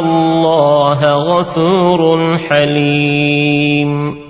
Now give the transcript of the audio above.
الله غفور حليم